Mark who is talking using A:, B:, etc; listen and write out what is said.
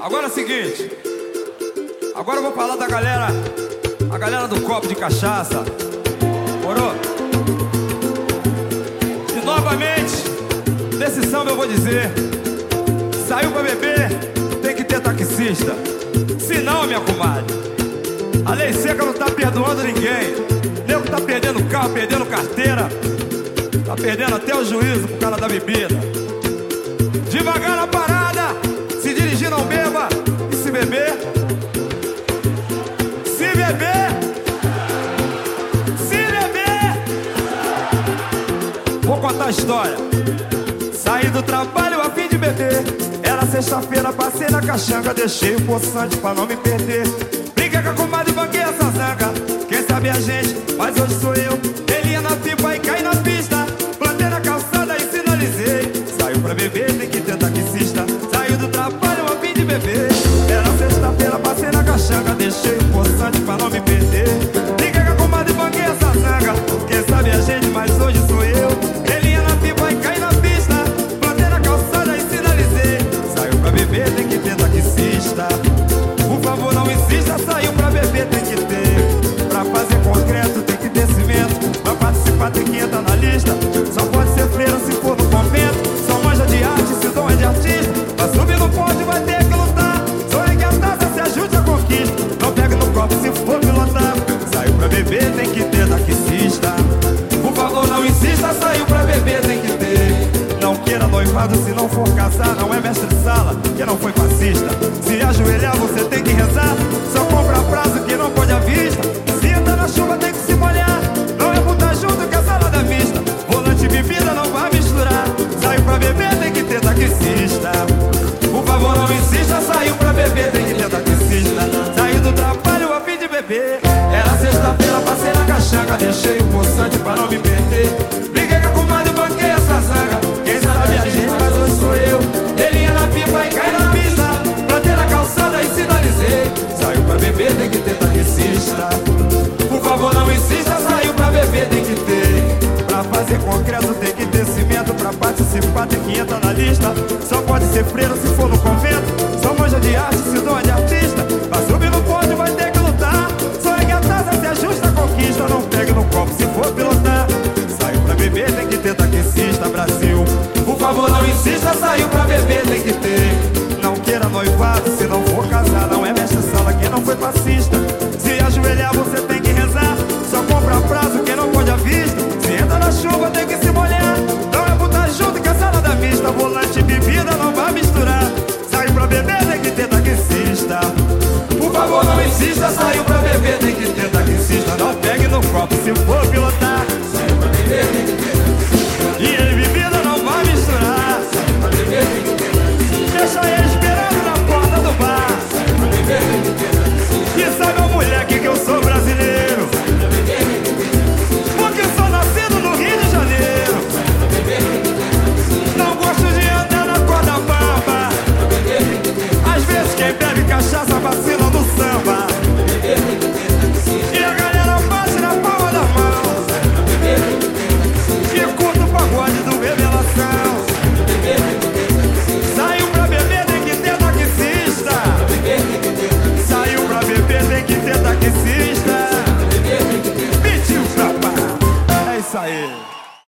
A: Agora é o seguinte. Agora eu vou falar da galera. A galera do copo de cachaça. Morou? E novamente, nesse samba eu vou dizer: saiu pra beber, tem que ter taxista. Se não, minha comadre, a lei seca não tá perdoando ninguém. Nego tá perdendo carro, perdendo carteira. Tá perdendo até o juízo por causa da bebida. Beber, se beber. Vou contar a história. Saí do trabalho a fim de beber. Era sexta-feira, passei na caixanga, deixei o poçante pra não me perder. Brinquei com a comadre, banquei essa zanga. Quem sabe a gente, mas hoje sou eu. Ele ia na pipa e cai na pista. Plantei na calçada e sinalizei. Saiu pra beber, tem que ter taxista. Saiu do trabalho a fim de beber. Se não for casar. Não é mestre de sala, que não foi fascista. Se ajoelhar, você tem que rezar. Só compra prazo que não pode à vista. Se entra na chuva, tem que se molhar. Não é botar junto que a salada mista. Volante e bebida não vai misturar. Saiu pra beber, tem que ter taxista. Por favor, não insista, saiu pra beber, tem que ter taxista. Saiu do trabalho a fim de beber. Era sexta-feira, passei na caixanga, deixei o poçante pra não me perder. Entrar na lista. Só pode ser freiro se for no convento. Só manja de arte, se dom é de artista. Pra subir no pódio, vai ter que lutar. Só é que a taça se ajusta conquista. Não pegue no copo se for pilotar. Saiu pra beber, tem que ter taxista, Brasil. Por favor, não insista, saiu pra beber, tem que ter. Não queira noivado se não for casar. Não é mestre sala quem não foi fascista. Beber, tem que ter taxista. Por favor, não insista, saiu pra beber, tem que ter taxista. Não pegue no copo se for.